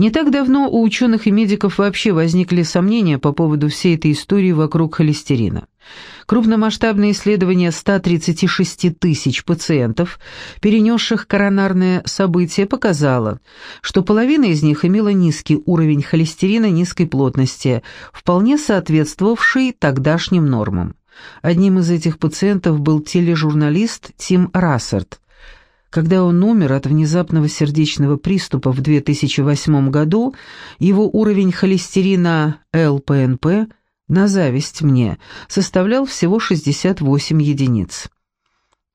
Не так давно у ученых и медиков вообще возникли сомнения по поводу всей этой истории вокруг холестерина. Крупномасштабное исследование 136 тысяч пациентов, перенесших коронарное событие, показало, что половина из них имела низкий уровень холестерина низкой плотности, вполне соответствовавший тогдашним нормам. Одним из этих пациентов был тележурналист Тим Рассерт, когда он умер от внезапного сердечного приступа в 2008 году, его уровень холестерина ЛПНП, на зависть мне, составлял всего 68 единиц.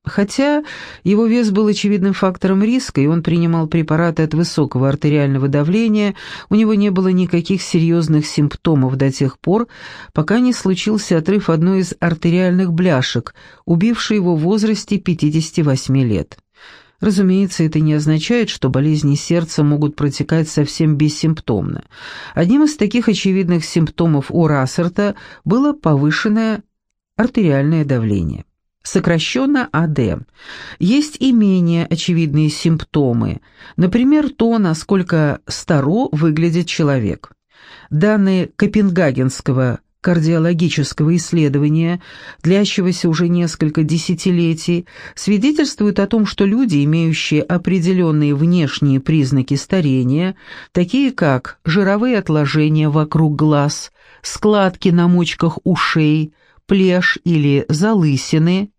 Хотя его вес был очевидным фактором риска, и он принимал препараты от высокого артериального давления, у него не было никаких серьезных симптомов до тех пор, пока не случился отрыв одной из артериальных бляшек, убивший его в возрасте 58 лет. Разумеется, это не означает, что болезни сердца могут протекать совсем бессимптомно. Одним из таких очевидных симптомов у Рассерта было повышенное артериальное давление. Сокращенно АД. Есть и менее очевидные симптомы, например, то, насколько старо выглядит человек. Данные Копенгагенского кардиологического исследования, длящегося уже несколько десятилетий, свидетельствуют о том, что люди, имеющие определенные внешние признаки старения, такие как жировые отложения вокруг глаз, складки на мочках ушей, плешь или залысины,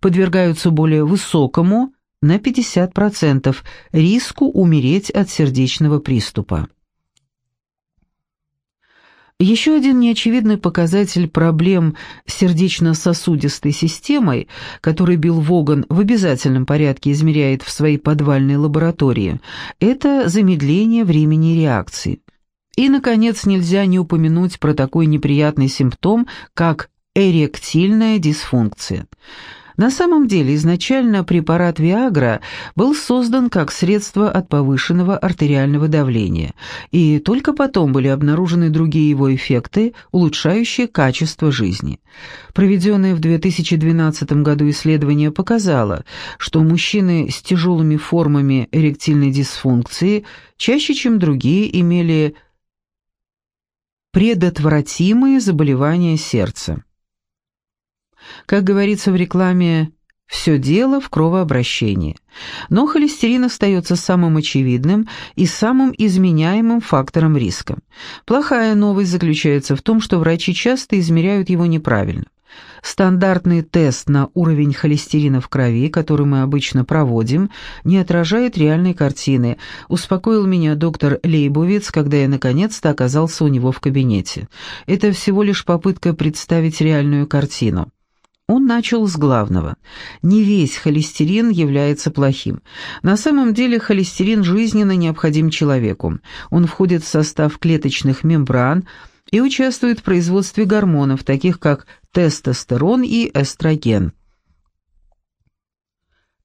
подвергаются более высокому, на 50%, риску умереть от сердечного приступа. Еще один неочевидный показатель проблем с сердечно-сосудистой системой, который Билл Воган в обязательном порядке измеряет в своей подвальной лаборатории, это замедление времени реакции. И, наконец, нельзя не упомянуть про такой неприятный симптом, как эректильная дисфункция – на самом деле, изначально препарат Виагра был создан как средство от повышенного артериального давления, и только потом были обнаружены другие его эффекты, улучшающие качество жизни. Проведенное в 2012 году исследование показало, что мужчины с тяжелыми формами эректильной дисфункции чаще, чем другие, имели предотвратимые заболевания сердца. Как говорится в рекламе, все дело в кровообращении. Но холестерин остается самым очевидным и самым изменяемым фактором риска. Плохая новость заключается в том, что врачи часто измеряют его неправильно. Стандартный тест на уровень холестерина в крови, который мы обычно проводим, не отражает реальной картины, успокоил меня доктор Лейбовиц, когда я наконец-то оказался у него в кабинете. Это всего лишь попытка представить реальную картину. Он начал с главного. Не весь холестерин является плохим. На самом деле холестерин жизненно необходим человеку. Он входит в состав клеточных мембран и участвует в производстве гормонов, таких как тестостерон и эстроген.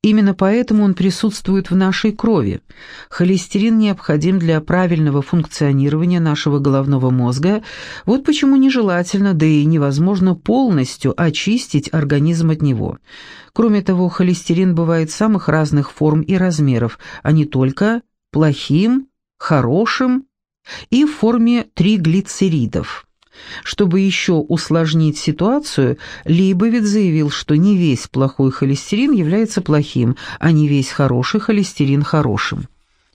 Именно поэтому он присутствует в нашей крови. Холестерин необходим для правильного функционирования нашего головного мозга, вот почему нежелательно, да и невозможно полностью очистить организм от него. Кроме того, холестерин бывает самых разных форм и размеров, а не только плохим, хорошим и в форме триглицеридов. Чтобы еще усложнить ситуацию, Лейбовит заявил, что не весь плохой холестерин является плохим, а не весь хороший холестерин хорошим.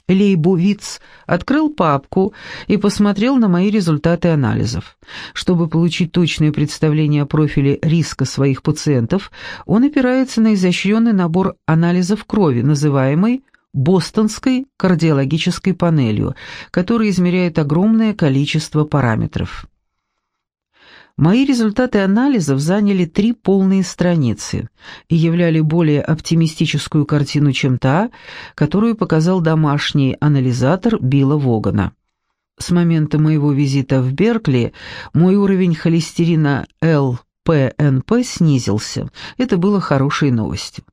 Лейбовиц открыл папку и посмотрел на мои результаты анализов. Чтобы получить точное представление о профиле риска своих пациентов, он опирается на изощренный набор анализов крови, называемый Бостонской кардиологической панелью, который измеряет огромное количество параметров. Мои результаты анализов заняли три полные страницы и являли более оптимистическую картину, чем та, которую показал домашний анализатор Билла Вогана. С момента моего визита в Беркли мой уровень холестерина ЛПНП снизился. Это было хорошей новостью.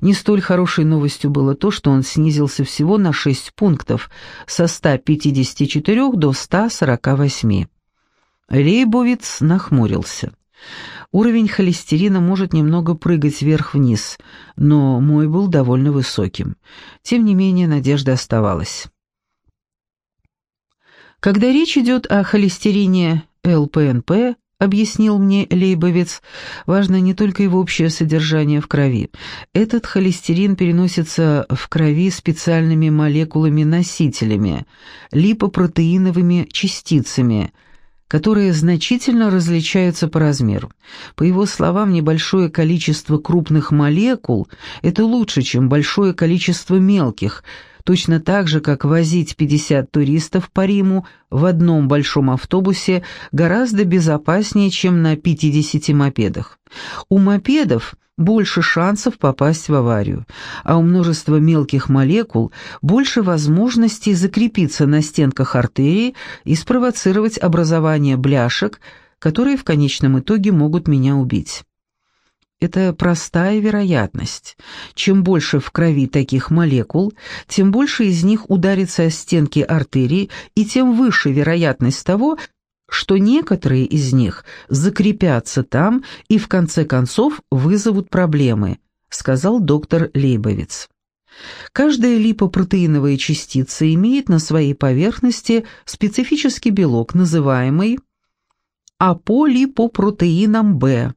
Не столь хорошей новостью было то, что он снизился всего на 6 пунктов, со 154 до 148. Лейбовиц нахмурился. Уровень холестерина может немного прыгать вверх-вниз, но мой был довольно высоким. Тем не менее, надежда оставалась. Когда речь идет о холестерине ЛПНП, объяснил мне Лейбовец, важно не только его общее содержание в крови. Этот холестерин переносится в крови специальными молекулами-носителями, липопротеиновыми частицами, которые значительно различаются по размеру. По его словам, небольшое количество крупных молекул – это лучше, чем большое количество мелких – точно так же, как возить 50 туристов по Риму в одном большом автобусе гораздо безопаснее, чем на 50 мопедах. У мопедов больше шансов попасть в аварию, а у множества мелких молекул больше возможностей закрепиться на стенках артерии и спровоцировать образование бляшек, которые в конечном итоге могут меня убить. Это простая вероятность. Чем больше в крови таких молекул, тем больше из них ударится о стенки артерии, и тем выше вероятность того, что некоторые из них закрепятся там и в конце концов вызовут проблемы, сказал доктор Лейбовиц. Каждая липопротеиновая частица имеет на своей поверхности специфический белок, называемый аполипопротеином В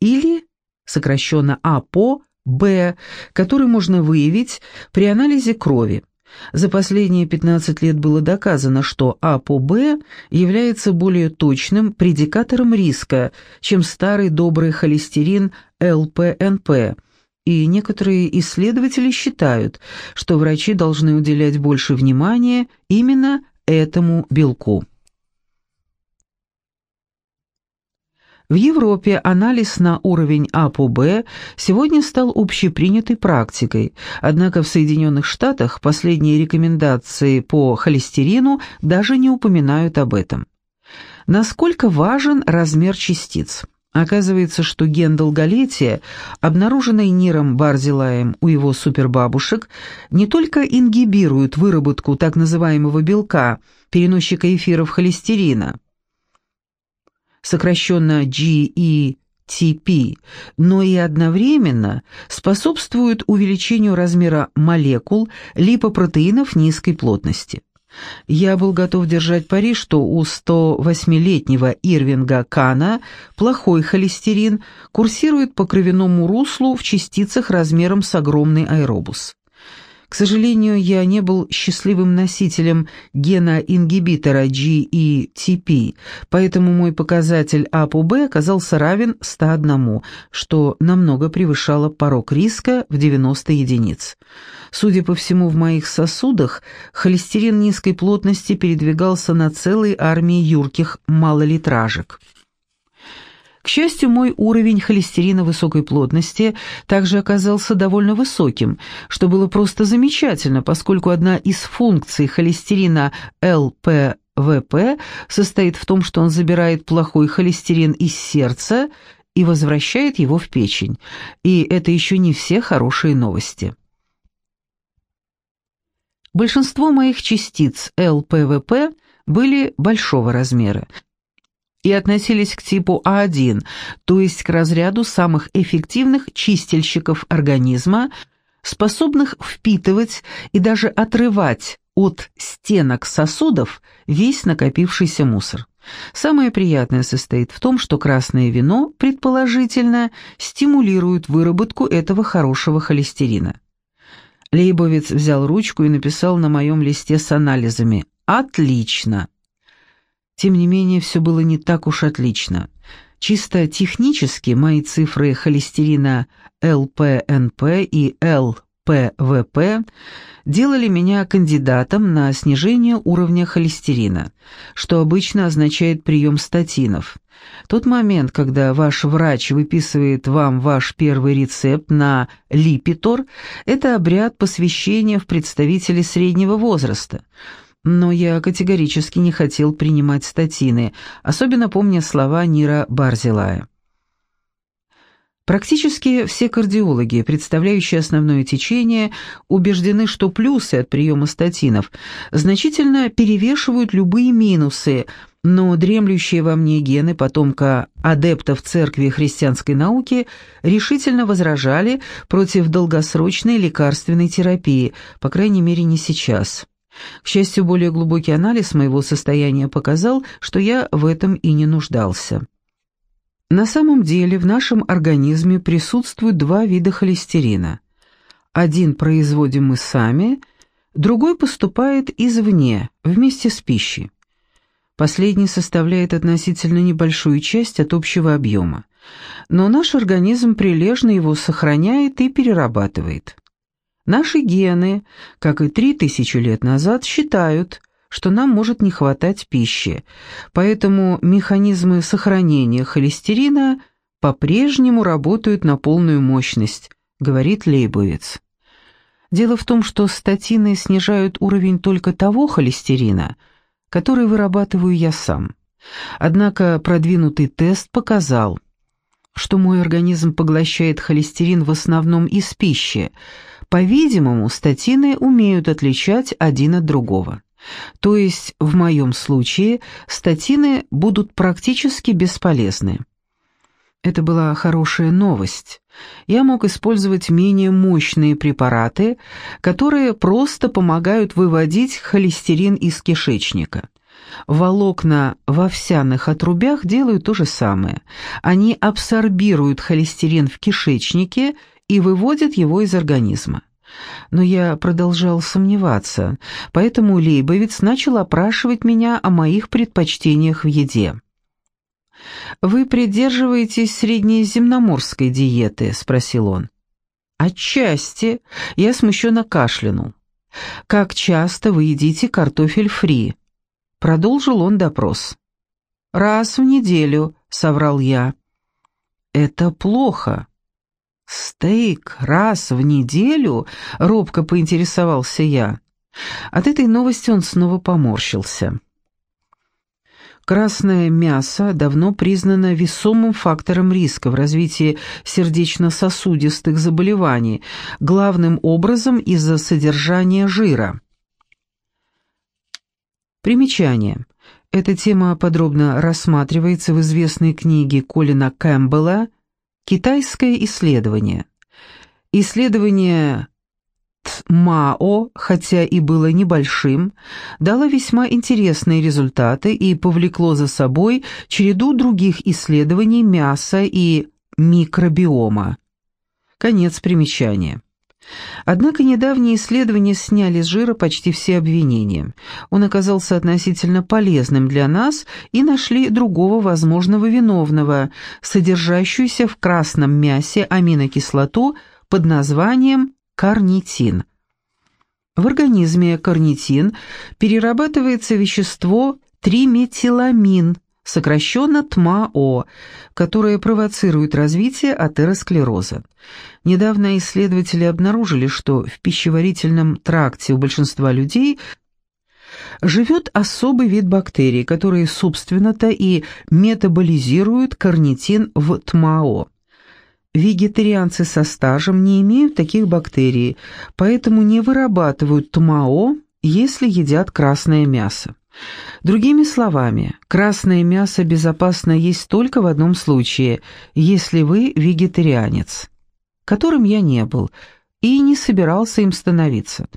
или сокращенно АПО, Б, который можно выявить при анализе крови. За последние 15 лет было доказано, что АПО-Б является более точным предикатором риска, чем старый добрый холестерин ЛПНП, и некоторые исследователи считают, что врачи должны уделять больше внимания именно этому белку. В Европе анализ на уровень АПО-Б сегодня стал общепринятой практикой, однако в Соединенных Штатах последние рекомендации по холестерину даже не упоминают об этом. Насколько важен размер частиц? Оказывается, что ген долголетия, обнаруженный Ниром Барзилаем у его супербабушек, не только ингибирует выработку так называемого белка, переносчика эфиров холестерина, сокращенно GETP, но и одновременно способствуют увеличению размера молекул липопротеинов низкой плотности. Я был готов держать пари, что у 108-летнего Ирвинга Кана плохой холестерин курсирует по кровяному руслу в частицах размером с огромный аэробус. К сожалению, я не был счастливым носителем гена ингибитора GETP, поэтому мой показатель АПО-Б оказался равен 101, что намного превышало порог риска в 90 единиц. Судя по всему, в моих сосудах холестерин низкой плотности передвигался на целой армии юрких малолитражек. К счастью, мой уровень холестерина высокой плотности также оказался довольно высоким, что было просто замечательно, поскольку одна из функций холестерина ЛПВП состоит в том, что он забирает плохой холестерин из сердца и возвращает его в печень. И это еще не все хорошие новости. Большинство моих частиц ЛПВП были большого размера, и относились к типу А1, то есть к разряду самых эффективных чистильщиков организма, способных впитывать и даже отрывать от стенок сосудов весь накопившийся мусор. Самое приятное состоит в том, что красное вино, предположительно, стимулирует выработку этого хорошего холестерина. Лейбовец взял ручку и написал на моем листе с анализами «Отлично!». Тем не менее, все было не так уж отлично. Чисто технически мои цифры холестерина ЛПНП и ЛПВП делали меня кандидатом на снижение уровня холестерина, что обычно означает прием статинов. Тот момент, когда ваш врач выписывает вам ваш первый рецепт на липитор, это обряд посвящения в представителей среднего возраста – но я категорически не хотел принимать статины, особенно помня слова Нира Барзилая. Практически все кардиологи, представляющие основное течение, убеждены, что плюсы от приема статинов значительно перевешивают любые минусы, но дремлющие во мне гены потомка адептов церкви христианской науки решительно возражали против долгосрочной лекарственной терапии, по крайней мере не сейчас. К счастью, более глубокий анализ моего состояния показал, что я в этом и не нуждался. На самом деле в нашем организме присутствуют два вида холестерина. Один производим мы сами, другой поступает извне, вместе с пищей. Последний составляет относительно небольшую часть от общего объема, но наш организм прилежно его сохраняет и перерабатывает. Наши гены, как и три тысячи лет назад, считают, что нам может не хватать пищи, поэтому механизмы сохранения холестерина по-прежнему работают на полную мощность, говорит Лейбовец. Дело в том, что статины снижают уровень только того холестерина, который вырабатываю я сам. Однако продвинутый тест показал, что мой организм поглощает холестерин в основном из пищи – по-видимому, статины умеют отличать один от другого. То есть, в моем случае, статины будут практически бесполезны. Это была хорошая новость. Я мог использовать менее мощные препараты, которые просто помогают выводить холестерин из кишечника. Волокна в овсяных отрубях делают то же самое. Они абсорбируют холестерин в кишечнике и выводят его из организма. Но я продолжал сомневаться, поэтому Лейбовец начал опрашивать меня о моих предпочтениях в еде. «Вы придерживаетесь среднеземноморской диеты?» — спросил он. «Отчасти. Я смущенно кашлянул. Как часто вы едите картофель фри?» Продолжил он допрос. «Раз в неделю», — соврал я. «Это плохо. «Стейк раз в неделю?» — робко поинтересовался я. От этой новости он снова поморщился. Красное мясо давно признано весомым фактором риска в развитии сердечно-сосудистых заболеваний, главным образом из-за содержания жира. Примечание. Эта тема подробно рассматривается в известной книге Колина Кэмпбелла Китайское исследование. Исследование ТМАО, хотя и было небольшим, дало весьма интересные результаты и повлекло за собой череду других исследований мяса и микробиома. Конец примечания. Однако недавние исследования сняли с жира почти все обвинения. Он оказался относительно полезным для нас и нашли другого возможного виновного, содержащуюся в красном мясе аминокислоту под названием карнитин. В организме карнитин перерабатывается вещество триметиламин, сокращенно ТМАО, которое провоцирует развитие атеросклероза. Недавно исследователи обнаружили, что в пищеварительном тракте у большинства людей живет особый вид бактерий, которые, собственно-то, и метаболизируют карнитин в ТМАО. Вегетарианцы со стажем не имеют таких бактерий, поэтому не вырабатывают ТМАО, если едят красное мясо. Другими словами, красное мясо безопасно есть только в одном случае, если вы вегетарианец, которым я не был и не собирался им становиться.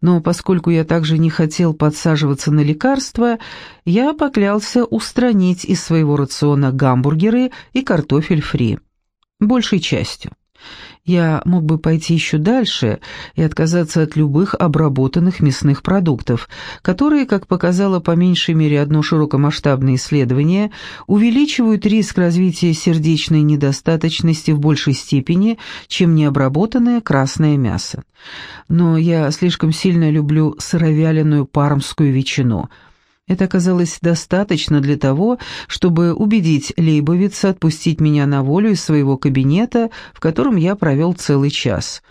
Но поскольку я также не хотел подсаживаться на лекарства, я поклялся устранить из своего рациона гамбургеры и картофель фри. Большей частью. Я мог бы пойти еще дальше и отказаться от любых обработанных мясных продуктов, которые, как показало по меньшей мере одно широкомасштабное исследование, увеличивают риск развития сердечной недостаточности в большей степени, чем необработанное красное мясо. Но я слишком сильно люблю сыровяленую пармскую ветчину – это оказалось достаточно для того, чтобы убедить Лейбовица отпустить меня на волю из своего кабинета, в котором я провел целый час.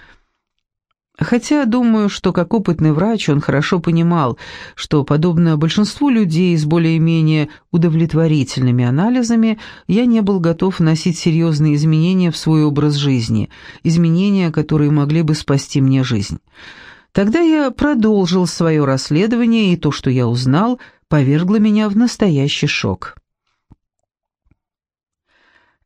Хотя, думаю, что как опытный врач он хорошо понимал, что, подобно большинству людей с более-менее удовлетворительными анализами, я не был готов вносить серьезные изменения в свой образ жизни, изменения, которые могли бы спасти мне жизнь. Тогда я продолжил свое расследование, и то, что я узнал – повергло меня в настоящий шок.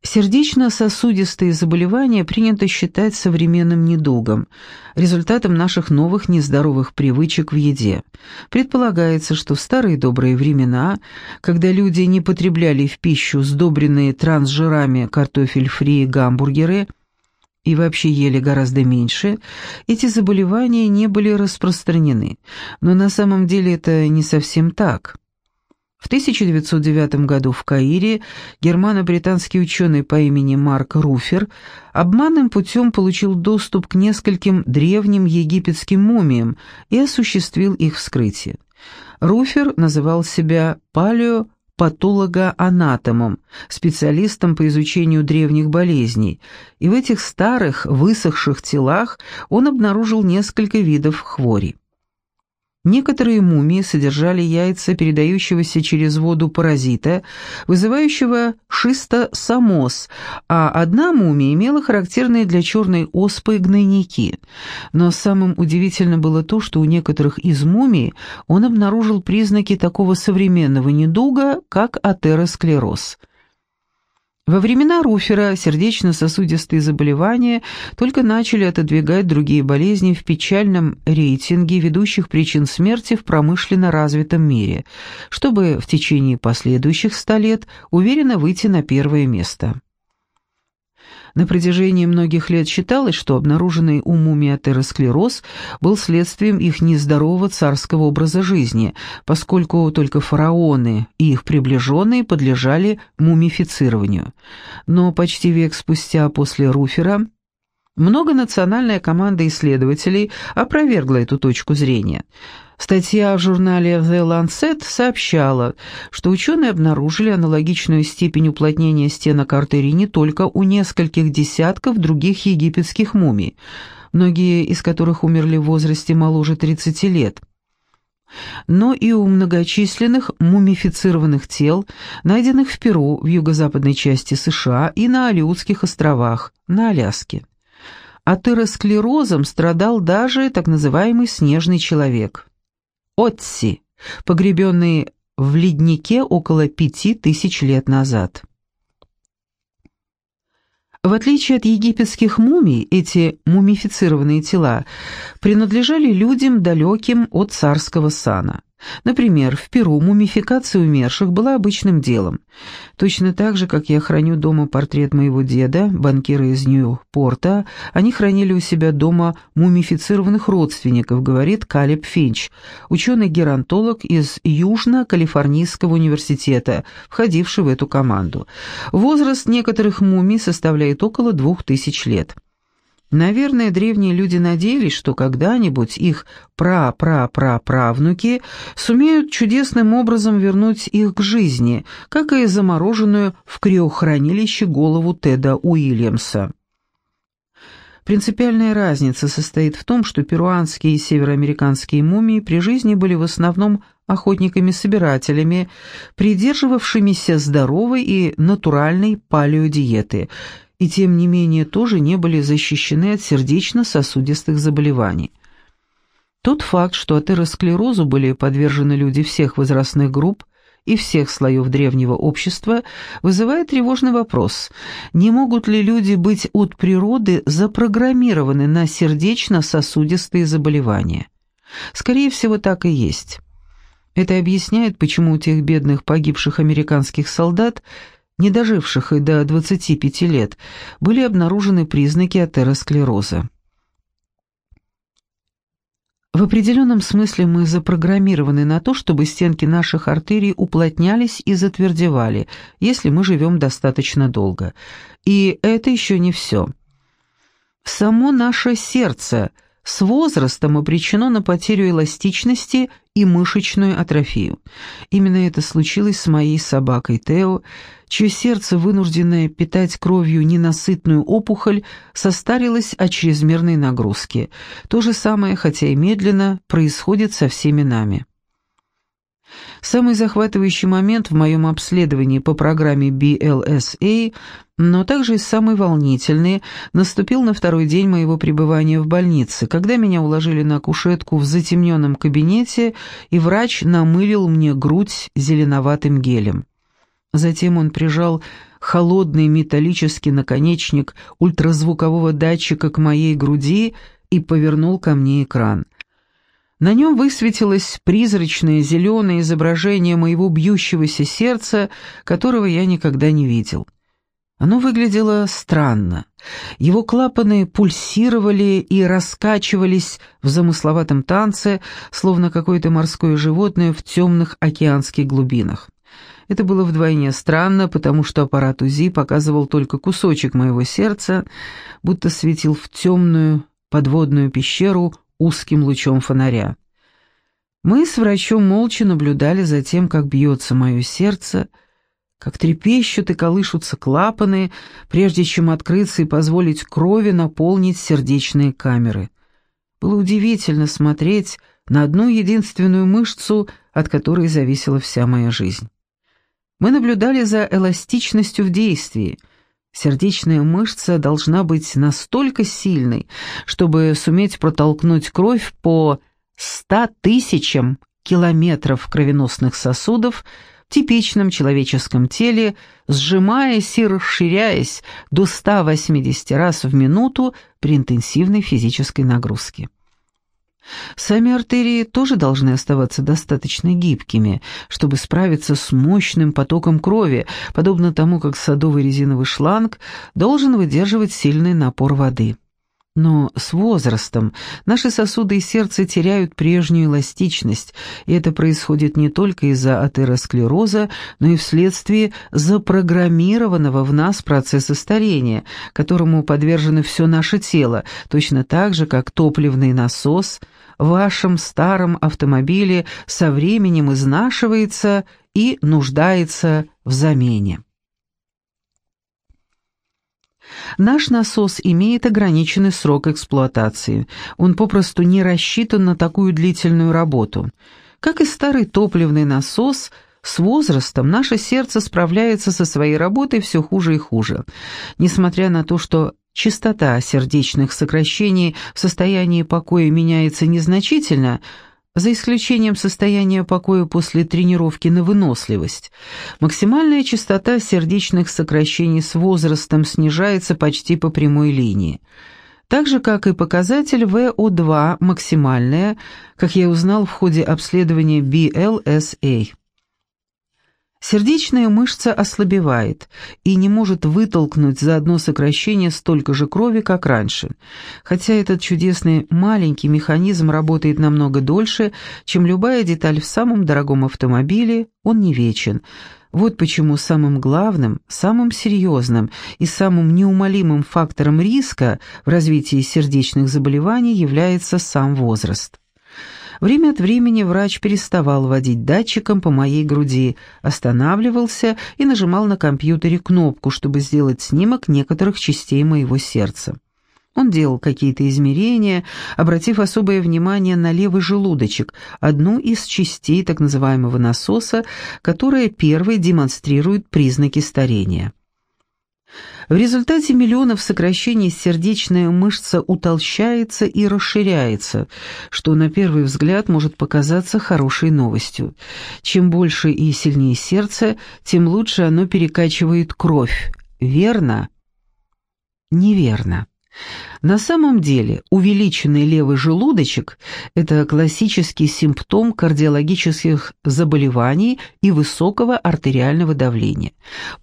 Сердечно-сосудистые заболевания принято считать современным недугом, результатом наших новых нездоровых привычек в еде. Предполагается, что в старые добрые времена, когда люди не потребляли в пищу сдобренные трансжирами картофель фри и гамбургеры и вообще ели гораздо меньше, эти заболевания не были распространены. Но на самом деле это не совсем так. В 1909 году в Каире германо-британский ученый по имени Марк Руфер обманным путем получил доступ к нескольким древним египетским мумиям и осуществил их вскрытие. Руфер называл себя палеопатологоанатомом, специалистом по изучению древних болезней, и в этих старых, высохших телах он обнаружил несколько видов хвори. Некоторые мумии содержали яйца передающегося через воду паразита, вызывающего шистосомоз, а одна мумия имела характерные для черной оспы гнойники. Но самым удивительным было то, что у некоторых из мумий он обнаружил признаки такого современного недуга, как атеросклероз – во времена Руфера сердечно-сосудистые заболевания только начали отодвигать другие болезни в печальном рейтинге ведущих причин смерти в промышленно развитом мире, чтобы в течение последующих ста лет уверенно выйти на первое место. На протяжении многих лет считалось, что обнаруженный у мумий атеросклероз был следствием их нездорового царского образа жизни, поскольку только фараоны и их приближенные подлежали мумифицированию. Но почти век спустя после Руфера многонациональная команда исследователей опровергла эту точку зрения – Статья в журнале The Lancet сообщала, что ученые обнаружили аналогичную степень уплотнения стенок артерий не только у нескольких десятков других египетских мумий, многие из которых умерли в возрасте моложе 30 лет, но и у многочисленных мумифицированных тел, найденных в Перу, в юго-западной части США и на Алиутских островах, на Аляске. Атеросклерозом страдал даже так называемый «снежный человек». Отси, погребенные в леднике около пяти тысяч лет назад. В отличие от египетских мумий, эти мумифицированные тела принадлежали людям, далеким от царского сана. Например, в Перу мумификация умерших была обычным делом. Точно так же, как я храню дома портрет моего деда, банкира из Нью-Порта, они хранили у себя дома мумифицированных родственников, говорит Калеб Финч, ученый-геронтолог из Южно-Калифорнийского университета, входивший в эту команду. Возраст некоторых мумий составляет около двух тысяч лет. Наверное, древние люди надеялись, что когда-нибудь их пра-пра-пра-правнуки сумеют чудесным образом вернуть их к жизни, как и замороженную в криохранилище голову Теда Уильямса. Принципиальная разница состоит в том, что перуанские и североамериканские мумии при жизни были в основном охотниками-собирателями, придерживавшимися здоровой и натуральной палеодиеты – и тем не менее тоже не были защищены от сердечно-сосудистых заболеваний. Тот факт, что атеросклерозу были подвержены люди всех возрастных групп и всех слоев древнего общества, вызывает тревожный вопрос, не могут ли люди быть от природы запрограммированы на сердечно-сосудистые заболевания? Скорее всего, так и есть. Это объясняет, почему у тех бедных погибших американских солдат не доживших и до 25 лет, были обнаружены признаки атеросклероза. В определенном смысле мы запрограммированы на то, чтобы стенки наших артерий уплотнялись и затвердевали, если мы живем достаточно долго. И это еще не все. Само наше сердце – с возрастом обречено на потерю эластичности и мышечную атрофию. Именно это случилось с моей собакой Тео, чье сердце, вынужденное питать кровью ненасытную опухоль, состарилось от чрезмерной нагрузки. То же самое, хотя и медленно, происходит со всеми нами. Самый захватывающий момент в моем обследовании по программе BLSA, но также и самый волнительный, наступил на второй день моего пребывания в больнице, когда меня уложили на кушетку в затемненном кабинете, и врач намылил мне грудь зеленоватым гелем. Затем он прижал холодный металлический наконечник ультразвукового датчика к моей груди и повернул ко мне экран. На нем высветилось призрачное зеленое изображение моего бьющегося сердца, которого я никогда не видел. Оно выглядело странно. Его клапаны пульсировали и раскачивались в замысловатом танце, словно какое-то морское животное в темных океанских глубинах. Это было вдвойне странно, потому что аппарат УЗИ показывал только кусочек моего сердца, будто светил в темную подводную пещеру узким лучом фонаря. Мы с врачом молча наблюдали за тем, как бьется мое сердце, как трепещут и колышутся клапаны, прежде чем открыться и позволить крови наполнить сердечные камеры. Было удивительно смотреть на одну единственную мышцу, от которой зависела вся моя жизнь. Мы наблюдали за эластичностью в действии. Сердечная мышца должна быть настолько сильной, чтобы суметь протолкнуть кровь по 100 тысячам километров кровеносных сосудов в типичном человеческом теле, сжимаясь и расширяясь до 180 раз в минуту при интенсивной физической нагрузке. Сами артерии тоже должны оставаться достаточно гибкими, чтобы справиться с мощным потоком крови, подобно тому, как садовый резиновый шланг должен выдерживать сильный напор воды. Но с возрастом наши сосуды и сердце теряют прежнюю эластичность, и это происходит не только из-за атеросклероза, но и вследствие запрограммированного в нас процесса старения, которому подвержено все наше тело, точно так же, как топливный насос в вашем старом автомобиле со временем изнашивается и нуждается в замене. Наш насос имеет ограниченный срок эксплуатации. Он попросту не рассчитан на такую длительную работу. Как и старый топливный насос, с возрастом наше сердце справляется со своей работой все хуже и хуже. Несмотря на то, что частота сердечных сокращений в состоянии покоя меняется незначительно – за исключением состояния покоя после тренировки на выносливость. Максимальная частота сердечных сокращений с возрастом снижается почти по прямой линии. Так же, как и показатель ВО2 максимальная, как я узнал в ходе обследования BLSA. Сердечная мышца ослабевает и не может вытолкнуть за одно сокращение столько же крови, как раньше. Хотя этот чудесный маленький механизм работает намного дольше, чем любая деталь в самом дорогом автомобиле, он не вечен. Вот почему самым главным, самым серьезным и самым неумолимым фактором риска в развитии сердечных заболеваний является сам возраст. Время от времени врач переставал водить датчиком по моей груди, останавливался и нажимал на компьютере кнопку, чтобы сделать снимок некоторых частей моего сердца. Он делал какие-то измерения, обратив особое внимание на левый желудочек, одну из частей так называемого насоса, которая первой демонстрирует признаки старения. В результате миллионов сокращений сердечная мышца утолщается и расширяется, что на первый взгляд может показаться хорошей новостью. Чем больше и сильнее сердце, тем лучше оно перекачивает кровь. Верно? Неверно. На самом деле увеличенный левый желудочек – это классический симптом кардиологических заболеваний и высокого артериального давления.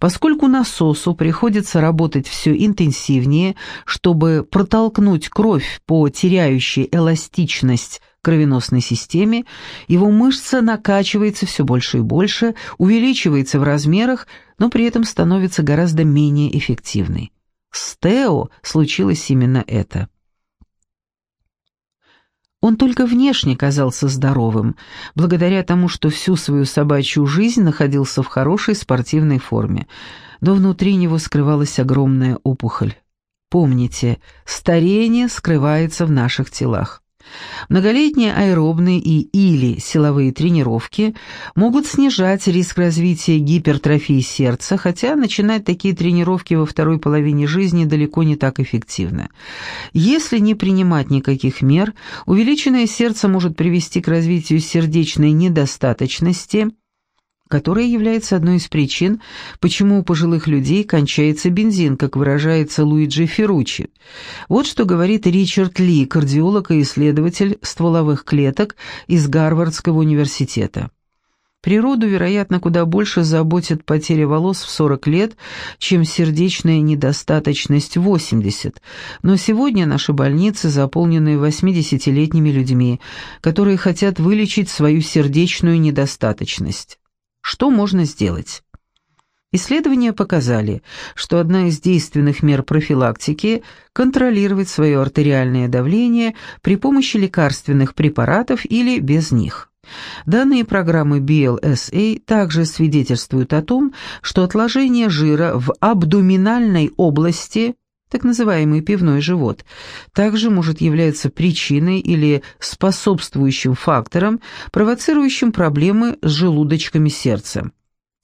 Поскольку насосу приходится работать все интенсивнее, чтобы протолкнуть кровь по теряющей эластичность кровеносной системе, его мышца накачивается все больше и больше, увеличивается в размерах, но при этом становится гораздо менее эффективной. С Тео случилось именно это. Он только внешне казался здоровым, благодаря тому, что всю свою собачью жизнь находился в хорошей спортивной форме, но внутри него скрывалась огромная опухоль. Помните, старение скрывается в наших телах. Многолетние аэробные и или силовые тренировки могут снижать риск развития гипертрофии сердца, хотя начинать такие тренировки во второй половине жизни далеко не так эффективно. Если не принимать никаких мер, увеличенное сердце может привести к развитию сердечной недостаточности, которая является одной из причин, почему у пожилых людей кончается бензин, как выражается Луиджи Ферручи. Вот что говорит Ричард Ли, кардиолог и исследователь стволовых клеток из Гарвардского университета. Природу, вероятно, куда больше заботит потеря волос в 40 лет, чем сердечная недостаточность в 80. Но сегодня наши больницы заполнены 80-летними людьми, которые хотят вылечить свою сердечную недостаточность. Что можно сделать? Исследования показали, что одна из действенных мер профилактики – контролировать свое артериальное давление при помощи лекарственных препаратов или без них. Данные программы BLSA также свидетельствуют о том, что отложение жира в абдоминальной области, так называемый пивной живот, также может являться причиной или способствующим фактором, провоцирующим проблемы с желудочками сердца.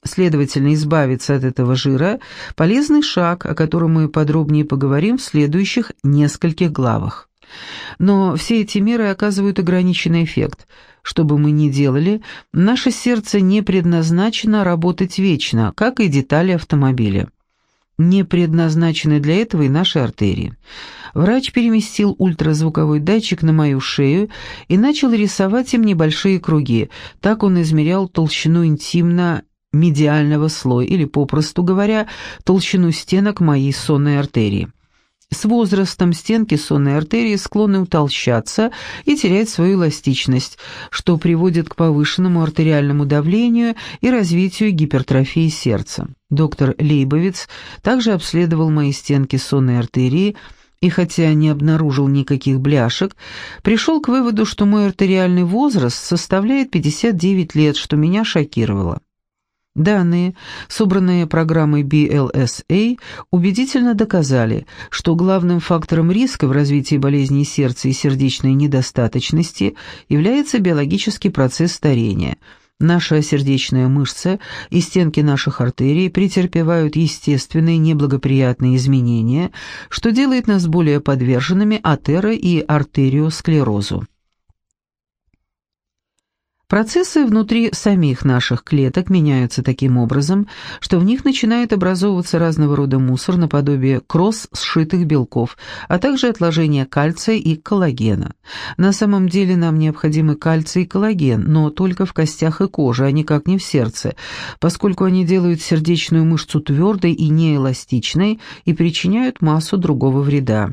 Следовательно, избавиться от этого жира – полезный шаг, о котором мы подробнее поговорим в следующих нескольких главах. Но все эти меры оказывают ограниченный эффект – что бы мы ни делали, наше сердце не предназначено работать вечно, как и детали автомобиля. Не предназначены для этого и наши артерии. Врач переместил ультразвуковой датчик на мою шею и начал рисовать им небольшие круги. Так он измерял толщину интимно-медиального слоя, или, попросту говоря, толщину стенок моей сонной артерии. С возрастом стенки сонной артерии склонны утолщаться и терять свою эластичность, что приводит к повышенному артериальному давлению и развитию гипертрофии сердца. Доктор Лейбовиц также обследовал мои стенки сонной артерии и, хотя не обнаружил никаких бляшек, пришел к выводу, что мой артериальный возраст составляет 59 лет, что меня шокировало. Данные, собранные программой BLSA, убедительно доказали, что главным фактором риска в развитии болезней сердца и сердечной недостаточности является биологический процесс старения. Наша сердечная мышца и стенки наших артерий претерпевают естественные неблагоприятные изменения, что делает нас более подверженными атеро- и артериосклерозу. Процессы внутри самих наших клеток меняются таким образом, что в них начинает образовываться разного рода мусор наподобие кросс-сшитых белков, а также отложения кальция и коллагена. На самом деле нам необходимы кальций и коллаген, но только в костях и коже, а никак не в сердце, поскольку они делают сердечную мышцу твердой и неэластичной и причиняют массу другого вреда.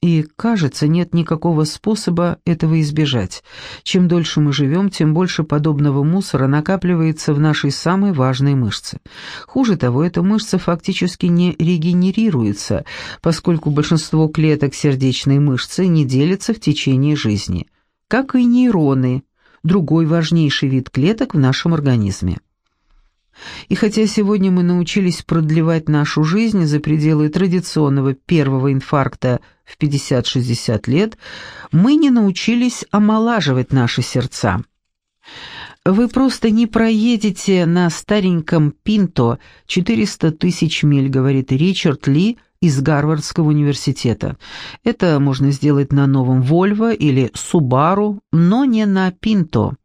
И, кажется, нет никакого способа этого избежать. Чем дольше мы живем, тем больше подобного мусора накапливается в нашей самой важной мышце. Хуже того, эта мышца фактически не регенерируется, поскольку большинство клеток сердечной мышцы не делятся в течение жизни. Как и нейроны, другой важнейший вид клеток в нашем организме. И хотя сегодня мы научились продлевать нашу жизнь за пределы традиционного первого инфаркта в 50-60 лет, мы не научились омолаживать наши сердца. Вы просто не проедете на стареньком Пинто 400 тысяч миль, говорит Ричард Ли из Гарвардского университета. Это можно сделать на новом Вольво или Субару, но не на Пинто.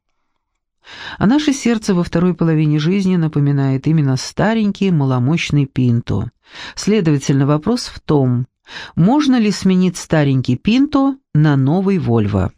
А наше сердце во второй половине жизни напоминает именно старенький маломощный Пинто. Следовательно, вопрос в том, можно ли сменить старенький Пинто на новый Вольво.